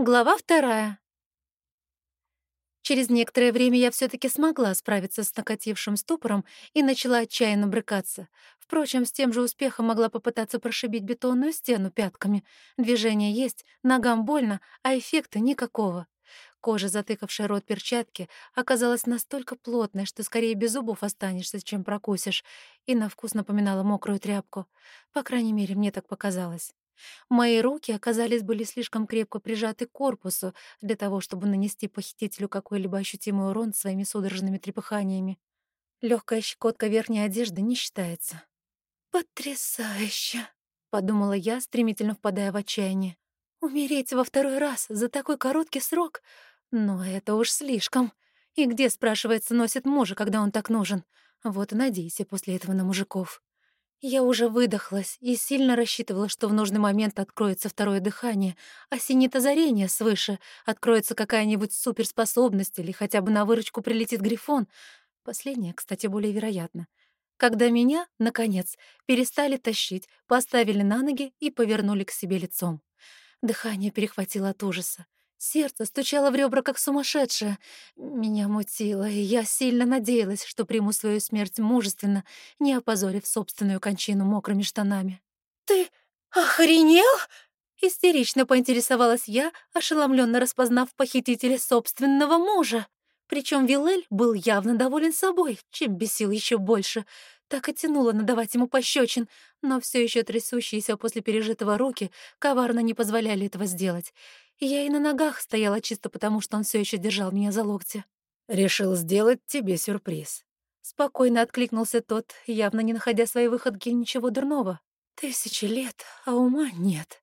Глава вторая. Через некоторое время я все таки смогла справиться с накатившим ступором и начала отчаянно брыкаться. Впрочем, с тем же успехом могла попытаться прошибить бетонную стену пятками. Движение есть, ногам больно, а эффекта никакого. Кожа, затыкавшая рот перчатки, оказалась настолько плотной, что скорее без зубов останешься, чем прокусишь, и на вкус напоминала мокрую тряпку. По крайней мере, мне так показалось. Мои руки оказались были слишком крепко прижаты к корпусу для того, чтобы нанести похитителю какой-либо ощутимый урон своими судорожными трепыханиями. Легкая щекотка верхней одежды не считается. «Потрясающе!» — подумала я, стремительно впадая в отчаяние. «Умереть во второй раз за такой короткий срок? Но это уж слишком. И где, спрашивается, носит мужа, когда он так нужен? Вот и надейся после этого на мужиков». Я уже выдохлась и сильно рассчитывала, что в нужный момент откроется второе дыхание, осенит озарение свыше, откроется какая-нибудь суперспособность или хотя бы на выручку прилетит грифон. Последнее, кстати, более вероятно. Когда меня, наконец, перестали тащить, поставили на ноги и повернули к себе лицом. Дыхание перехватило от ужаса. Сердце стучало в ребра, как сумасшедшее. Меня мутило, и я сильно надеялась, что приму свою смерть мужественно, не опозорив собственную кончину мокрыми штанами. «Ты охренел?» Истерично поинтересовалась я, ошеломленно распознав похитителя собственного мужа. Причем Вилель был явно доволен собой, чем бесил еще больше. Так и тянуло надавать ему пощечин, но все еще трясущиеся после пережитого руки коварно не позволяли этого сделать. Я и на ногах стояла чисто потому, что он все еще держал меня за локти. «Решил сделать тебе сюрприз». Спокойно откликнулся тот, явно не находя своей выходки ничего дурного. «Тысячи лет, а ума нет».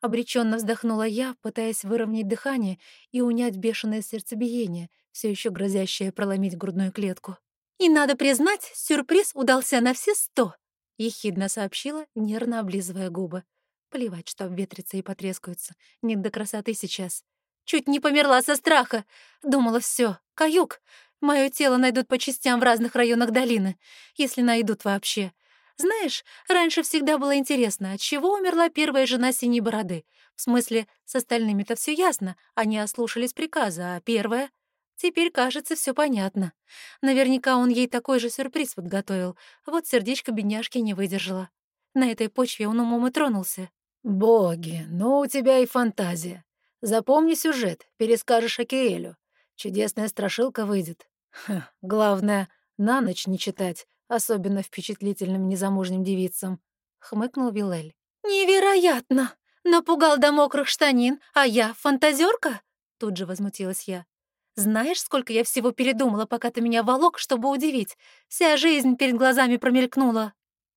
Обреченно вздохнула я, пытаясь выровнять дыхание и унять бешеное сердцебиение, все еще грозящее проломить грудную клетку. «И надо признать, сюрприз удался на все сто», — ехидно сообщила, нервно облизывая губы. Плевать, что обветрится и потрескаются. Не до красоты сейчас. Чуть не померла со страха. Думала, все, каюк. Мое тело найдут по частям в разных районах долины, если найдут вообще. Знаешь, раньше всегда было интересно, от чего умерла первая жена Синей Бороды. В смысле, с остальными-то все ясно, они ослушались приказа, а первая... Теперь, кажется, все понятно. Наверняка он ей такой же сюрприз подготовил. Вот сердечко бедняжки не выдержало. На этой почве он умом и тронулся. «Боги, ну у тебя и фантазия. Запомни сюжет, перескажешь Акиэлю. Чудесная страшилка выйдет. Ха, главное, на ночь не читать, особенно впечатлительным незамужним девицам», — хмыкнул Вилель. «Невероятно! Напугал до мокрых штанин, а я фантазерка? Тут же возмутилась я. «Знаешь, сколько я всего передумала, пока ты меня волок, чтобы удивить? Вся жизнь перед глазами промелькнула».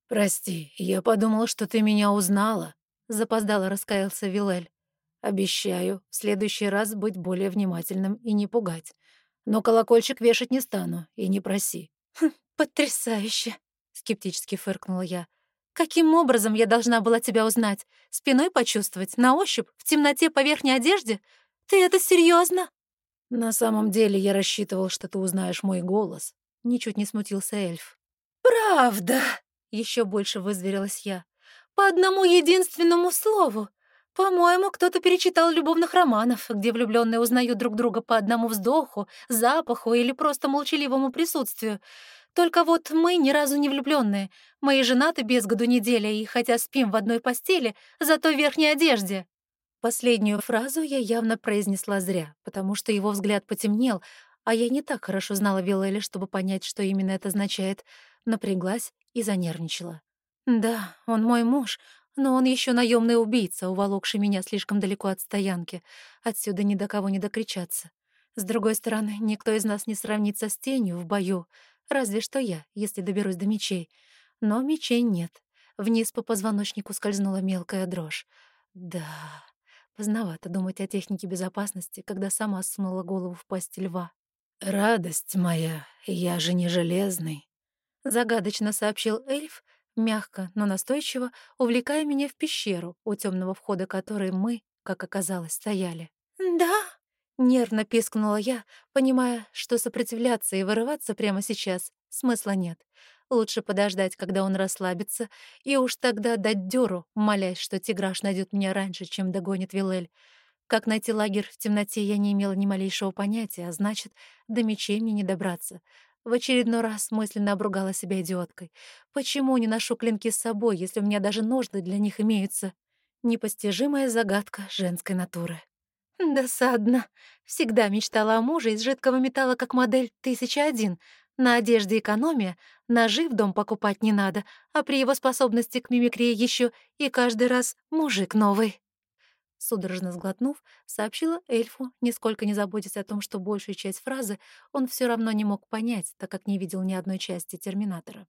«Прости, я подумала, что ты меня узнала», Запоздало раскаялся Вилель. Обещаю в следующий раз быть более внимательным и не пугать. Но колокольчик вешать не стану, и не проси. Хм, потрясающе, скептически фыркнула я. Каким образом я должна была тебя узнать? Спиной почувствовать, на ощупь, в темноте по верхней одежде? Ты это серьезно? На самом деле я рассчитывал, что ты узнаешь мой голос. Ничуть не смутился эльф. Правда? Еще больше вызверилась я. По одному единственному слову. По-моему, кто-то перечитал любовных романов, где влюбленные узнают друг друга по одному вздоху, запаху или просто молчаливому присутствию. Только вот мы ни разу не влюбленные. Мы и женаты без году неделя, и хотя спим в одной постели, зато в верхней одежде. Последнюю фразу я явно произнесла зря, потому что его взгляд потемнел, а я не так хорошо знала Виллеля, чтобы понять, что именно это означает. Напряглась и занервничала. Да, он мой муж, но он еще наемный убийца, уволокший меня слишком далеко от стоянки. Отсюда ни до кого не докричаться. С другой стороны, никто из нас не сравнится с тенью в бою, разве что я, если доберусь до мечей. Но мечей нет. Вниз по позвоночнику скользнула мелкая дрожь. Да, поздновато думать о технике безопасности, когда сама сунула голову в пасть льва. «Радость моя, я же не железный», — загадочно сообщил эльф, мягко, но настойчиво увлекая меня в пещеру, у темного входа которой мы, как оказалось, стояли. «Да?» — нервно пискнула я, понимая, что сопротивляться и вырываться прямо сейчас смысла нет. Лучше подождать, когда он расслабится, и уж тогда дать дёру, молясь, что Тиграш найдет меня раньше, чем догонит Вилель. Как найти лагерь в темноте, я не имела ни малейшего понятия, а значит, до мечей мне не добраться. В очередной раз мысленно обругала себя идиоткой. Почему не ношу клинки с собой, если у меня даже ножны для них имеются? Непостижимая загадка женской натуры. Досадно. Всегда мечтала о муже из жидкого металла, как модель 1001. На одежде экономия, ножи в дом покупать не надо, а при его способности к мимикрии еще и каждый раз мужик новый. Судорожно сглотнув, сообщила эльфу, нисколько не заботясь о том, что большую часть фразы он все равно не мог понять, так как не видел ни одной части Терминатора.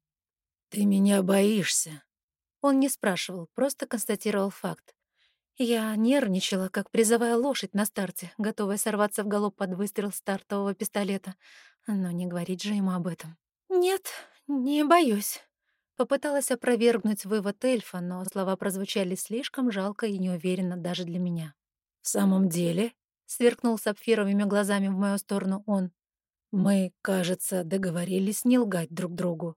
«Ты меня боишься?» Он не спрашивал, просто констатировал факт. Я нервничала, как призовая лошадь на старте, готовая сорваться в галоп под выстрел стартового пистолета. Но не говорить же ему об этом. «Нет, не боюсь». Попыталась опровергнуть вывод эльфа, но слова прозвучали слишком жалко и неуверенно даже для меня. «В самом деле?» — сверкнул сапфировыми глазами в мою сторону он. «Мы, кажется, договорились не лгать друг другу».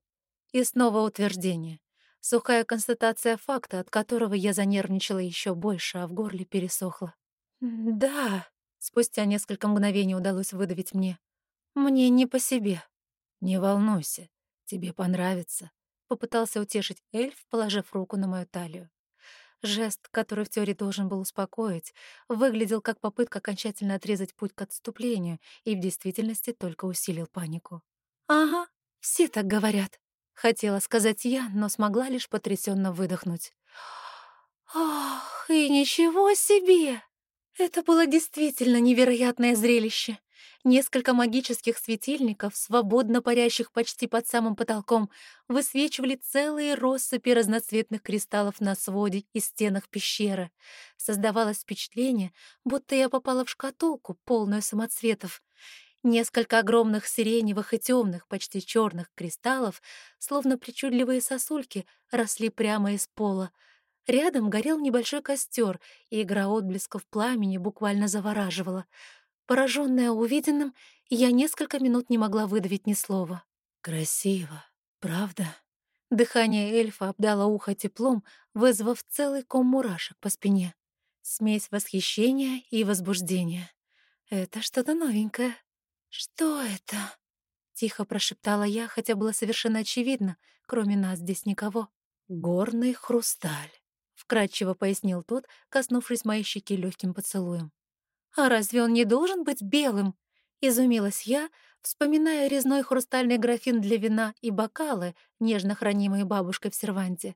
И снова утверждение. Сухая констатация факта, от которого я занервничала еще больше, а в горле пересохло. «Да», — спустя несколько мгновений удалось выдавить мне. «Мне не по себе». «Не волнуйся, тебе понравится», Попытался утешить эльф, положив руку на мою талию. Жест, который в теории должен был успокоить, выглядел как попытка окончательно отрезать путь к отступлению и в действительности только усилил панику. «Ага, все так говорят», — хотела сказать я, но смогла лишь потрясенно выдохнуть. «Ох, и ничего себе! Это было действительно невероятное зрелище. Несколько магических светильников, свободно парящих почти под самым потолком, высвечивали целые россыпи разноцветных кристаллов на своде и стенах пещеры. Создавалось впечатление, будто я попала в шкатулку, полную самоцветов. Несколько огромных сиреневых и темных, почти черных кристаллов, словно причудливые сосульки, росли прямо из пола. Рядом горел небольшой костер, и игра отблесков пламени буквально завораживала — Пораженная увиденным, я несколько минут не могла выдавить ни слова. «Красиво, правда?» Дыхание эльфа обдало ухо теплом, вызвав целый ком мурашек по спине. Смесь восхищения и возбуждения. «Это что-то новенькое». «Что это?» — тихо прошептала я, хотя было совершенно очевидно, кроме нас здесь никого. «Горный хрусталь», — вкратчиво пояснил тот, коснувшись моей щеки легким поцелуем. «А разве он не должен быть белым?» — изумилась я, вспоминая резной хрустальный графин для вина и бокалы, нежно хранимые бабушкой в серванте.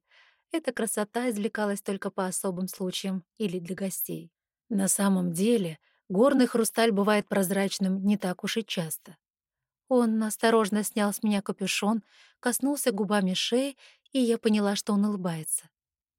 Эта красота извлекалась только по особым случаям или для гостей. На самом деле горный хрусталь бывает прозрачным не так уж и часто. Он осторожно снял с меня капюшон, коснулся губами шеи, и я поняла, что он улыбается.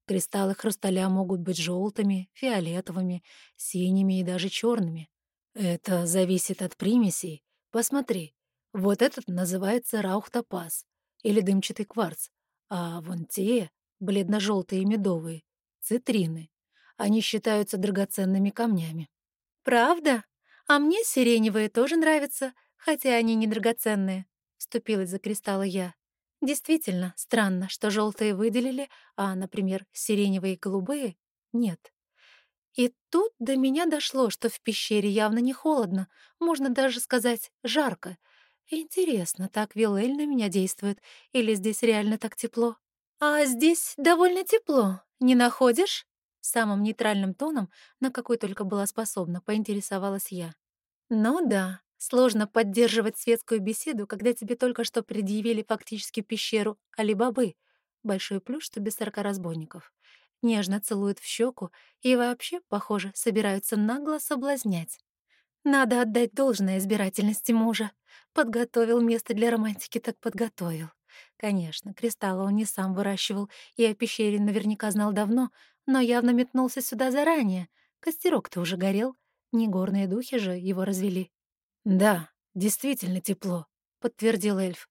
Кристаллы хрусталя могут быть желтыми, фиолетовыми, синими и даже черными. Это зависит от примесей. Посмотри, вот этот называется раухтопаз или дымчатый кварц, а вон те, бледно-желтые и медовые, цитрины. Они считаются драгоценными камнями. «Правда? А мне сиреневые тоже нравятся, хотя они не драгоценные», — вступилась за кристаллы я. Действительно, странно, что желтые выделили, а, например, сиреневые и голубые — нет. И тут до меня дошло, что в пещере явно не холодно, можно даже сказать жарко. Интересно, так Вилель на меня действует, или здесь реально так тепло? А здесь довольно тепло, не находишь? Самым нейтральным тоном, на какой только была способна, поинтересовалась я. Ну да, Сложно поддерживать светскую беседу, когда тебе только что предъявили фактически пещеру Али-Бабы. Большой плюс, что без сорока разбойников. Нежно целуют в щеку и вообще, похоже, собираются нагло соблазнять. Надо отдать должное избирательности мужа. Подготовил место для романтики, так подготовил. Конечно, кристаллы он не сам выращивал и о пещере наверняка знал давно, но явно метнулся сюда заранее. Костерок-то уже горел, не горные духи же его развели. «Да, действительно тепло», — подтвердил эльф.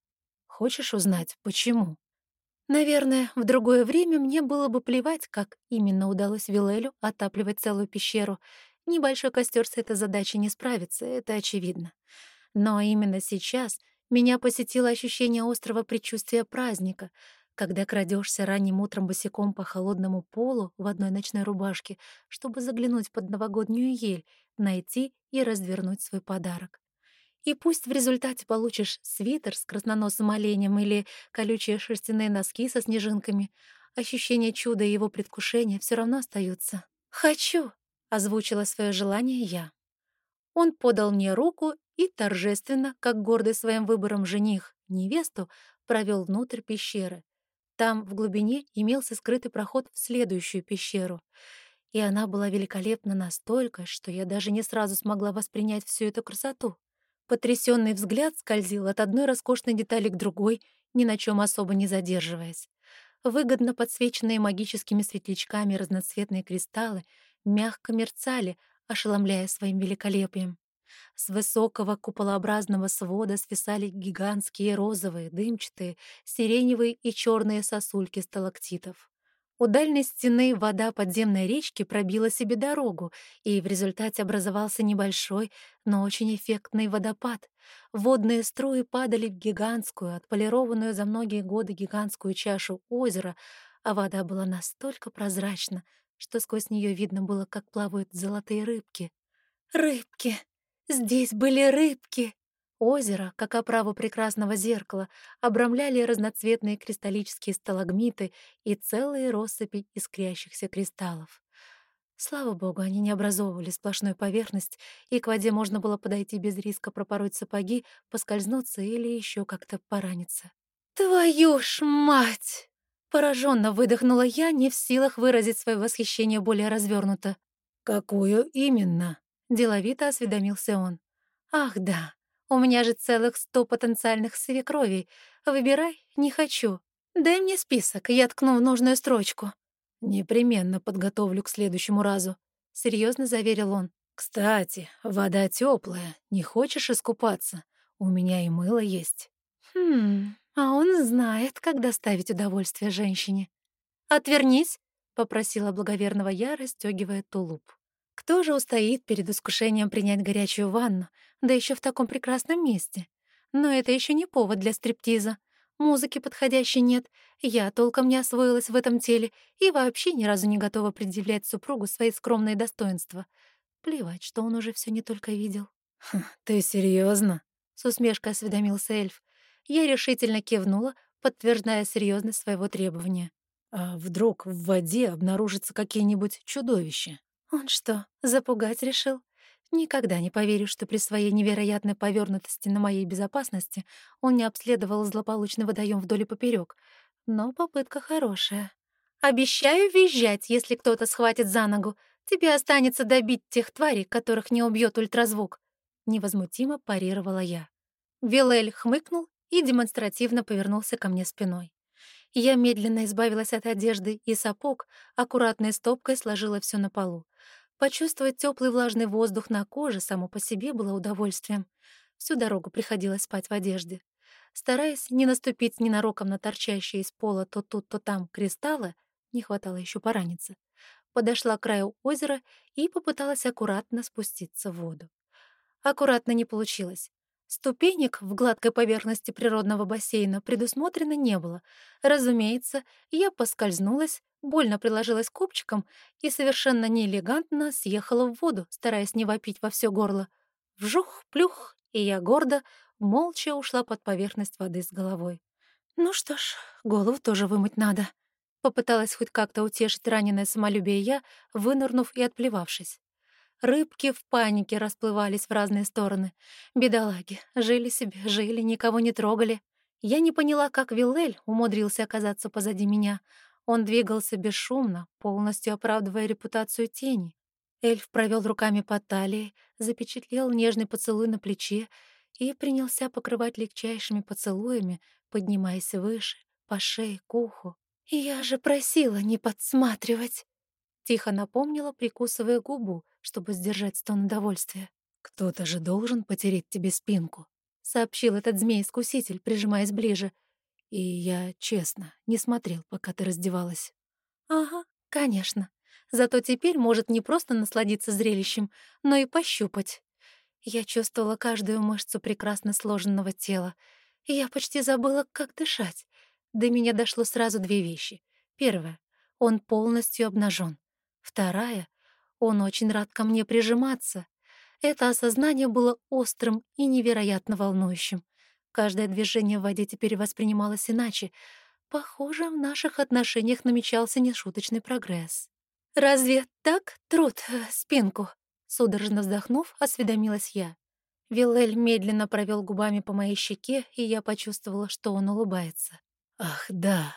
«Хочешь узнать, почему?» Наверное, в другое время мне было бы плевать, как именно удалось Вилелю отапливать целую пещеру. Небольшой костер с этой задачей не справится, это очевидно. Но именно сейчас меня посетило ощущение острого предчувствия праздника. когда крадешься ранним утром босиком по холодному полу в одной ночной рубашке, чтобы заглянуть под новогоднюю ель, найти и развернуть свой подарок. И пусть в результате получишь свитер с красноносым оленем или колючие шерстяные носки со снежинками, ощущение чуда и его предвкушения все равно остаются. «Хочу!» — озвучила свое желание я. Он подал мне руку и торжественно, как гордый своим выбором жених, невесту, провел внутрь пещеры. Там, в глубине, имелся скрытый проход в следующую пещеру. И она была великолепна настолько, что я даже не сразу смогла воспринять всю эту красоту. Потрясенный взгляд скользил от одной роскошной детали к другой, ни на чем особо не задерживаясь. Выгодно подсвеченные магическими светлячками разноцветные кристаллы мягко мерцали, ошеломляя своим великолепием. С высокого куполообразного свода свисали гигантские розовые, дымчатые, сиреневые и черные сосульки сталактитов. У дальней стены вода подземной речки пробила себе дорогу, и в результате образовался небольшой, но очень эффектный водопад. Водные струи падали в гигантскую, отполированную за многие годы гигантскую чашу озера, а вода была настолько прозрачна, что сквозь нее видно было, как плавают золотые рыбки. Рыбки! Здесь были рыбки! Озеро, как оправу прекрасного зеркала, обрамляли разноцветные кристаллические сталагмиты и целые россыпи искрящихся кристаллов. Слава богу, они не образовывали сплошную поверхность, и к воде можно было подойти без риска пропороть сапоги, поскользнуться или еще как-то пораниться. «Твою ж мать!» Пораженно выдохнула я, не в силах выразить свое восхищение более развернуто. «Какую именно?» Деловито осведомился он. «Ах, да, у меня же целых сто потенциальных свекровей. Выбирай, не хочу. Дай мне список, я ткну в нужную строчку». «Непременно подготовлю к следующему разу», — серьезно заверил он. «Кстати, вода теплая. Не хочешь искупаться? У меня и мыло есть». «Хм, а он знает, как доставить удовольствие женщине». «Отвернись», — попросила благоверного я, расстегивая тулуп. Кто же устоит перед искушением принять горячую ванну, да еще в таком прекрасном месте? Но это еще не повод для стриптиза. Музыки подходящей нет, я толком не освоилась в этом теле и вообще ни разу не готова предъявлять супругу свои скромные достоинства. Плевать, что он уже все не только видел. «Хм, «Ты серьезно? с усмешкой осведомился эльф. Я решительно кивнула, подтверждая серьезность своего требования. «А вдруг в воде обнаружатся какие-нибудь чудовища?» Он что, запугать решил? Никогда не поверю, что при своей невероятной повернутости на моей безопасности он не обследовал злополучный водоем вдоль и поперек. Но попытка хорошая. «Обещаю визжать, если кто-то схватит за ногу. Тебе останется добить тех тварей, которых не убьет ультразвук», — невозмутимо парировала я. Вилель хмыкнул и демонстративно повернулся ко мне спиной. Я медленно избавилась от одежды и сапог, аккуратной стопкой сложила все на полу. Почувствовать теплый влажный воздух на коже само по себе было удовольствием. Всю дорогу приходилось спать в одежде. Стараясь не наступить ненароком на торчащие из пола то тут, то там кристаллы, не хватало еще пораниться, подошла к краю озера и попыталась аккуратно спуститься в воду. Аккуратно не получилось. Ступенек в гладкой поверхности природного бассейна предусмотрено не было. Разумеется, я поскользнулась, больно приложилась копчиком и совершенно неэлегантно съехала в воду, стараясь не вопить во все горло. Вжух, плюх, и я гордо, молча ушла под поверхность воды с головой. Ну что ж, голову тоже вымыть надо. Попыталась хоть как-то утешить раненое самолюбие я, вынырнув и отплевавшись. Рыбки в панике расплывались в разные стороны. Бедолаги, жили себе, жили, никого не трогали. Я не поняла, как Виллель умудрился оказаться позади меня. Он двигался бесшумно, полностью оправдывая репутацию тени. Эльф провел руками по талии, запечатлел нежный поцелуй на плече и принялся покрывать легчайшими поцелуями, поднимаясь выше, по шее, к уху. «Я же просила не подсматривать!» Тихо напомнила, прикусывая губу, чтобы сдержать стон удовольствия. «Кто-то же должен потереть тебе спинку», — сообщил этот змей-искуситель, прижимаясь ближе. «И я, честно, не смотрел, пока ты раздевалась». «Ага, конечно. Зато теперь может не просто насладиться зрелищем, но и пощупать». Я чувствовала каждую мышцу прекрасно сложенного тела, я почти забыла, как дышать. до меня дошло сразу две вещи. Первое — он полностью обнажен. Вторая — он очень рад ко мне прижиматься. Это осознание было острым и невероятно волнующим. Каждое движение в воде теперь воспринималось иначе. Похоже, в наших отношениях намечался нешуточный прогресс. «Разве так труд э, спинку?» Судорожно вздохнув, осведомилась я. Виллель медленно провел губами по моей щеке, и я почувствовала, что он улыбается. «Ах, да,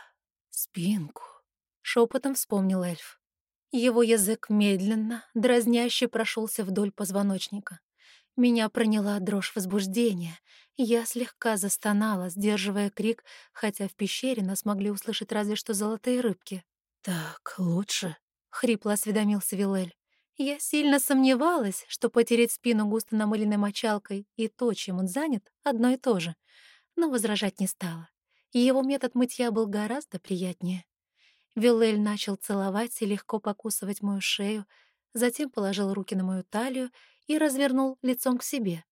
спинку», — шепотом вспомнил эльф. Его язык медленно, дразняще прошелся вдоль позвоночника. Меня проняла дрожь возбуждения. Я слегка застонала, сдерживая крик, хотя в пещере нас могли услышать разве что золотые рыбки. «Так лучше?» — хрипло осведомился Вилель. Я сильно сомневалась, что потереть спину густо намыленной мочалкой и то, чем он занят, одно и то же, но возражать не стала. Его метод мытья был гораздо приятнее. Вилель начал целовать и легко покусывать мою шею, затем положил руки на мою талию и развернул лицом к себе.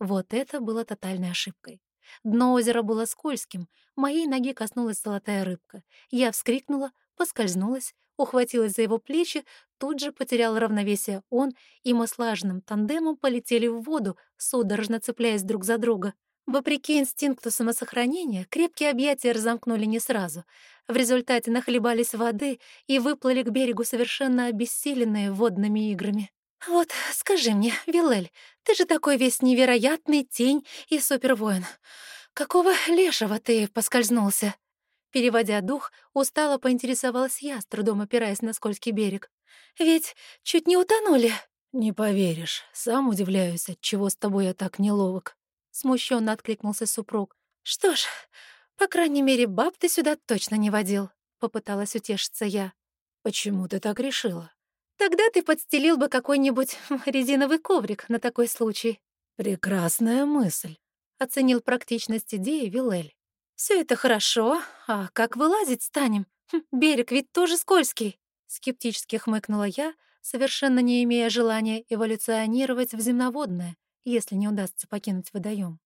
Вот это было тотальной ошибкой. Дно озера было скользким, моей ноги коснулась золотая рыбка. Я вскрикнула, поскользнулась, ухватилась за его плечи, тут же потерял равновесие он, и мы слаженным тандемом полетели в воду, судорожно цепляясь друг за друга. Вопреки инстинкту самосохранения, крепкие объятия разомкнули не сразу. В результате нахлебались воды и выплыли к берегу совершенно обессиленные водными играми. «Вот скажи мне, Вилель, ты же такой весь невероятный тень и супервоин. Какого лешего ты поскользнулся?» Переводя дух, устало поинтересовалась я, с трудом опираясь на скользкий берег. «Ведь чуть не утонули». «Не поверишь, сам удивляюсь, отчего с тобой я так неловок», — смущенно откликнулся супруг. «Что ж, по крайней мере, баб ты сюда точно не водил», — попыталась утешиться я. «Почему ты так решила?» «Тогда ты подстелил бы какой-нибудь резиновый коврик на такой случай». «Прекрасная мысль», — оценил практичность идеи Вилель. Все это хорошо, а как вылазить станем? Хм, берег ведь тоже скользкий. Скептически хмыкнула я, совершенно не имея желания эволюционировать в земноводное, если не удастся покинуть водоем.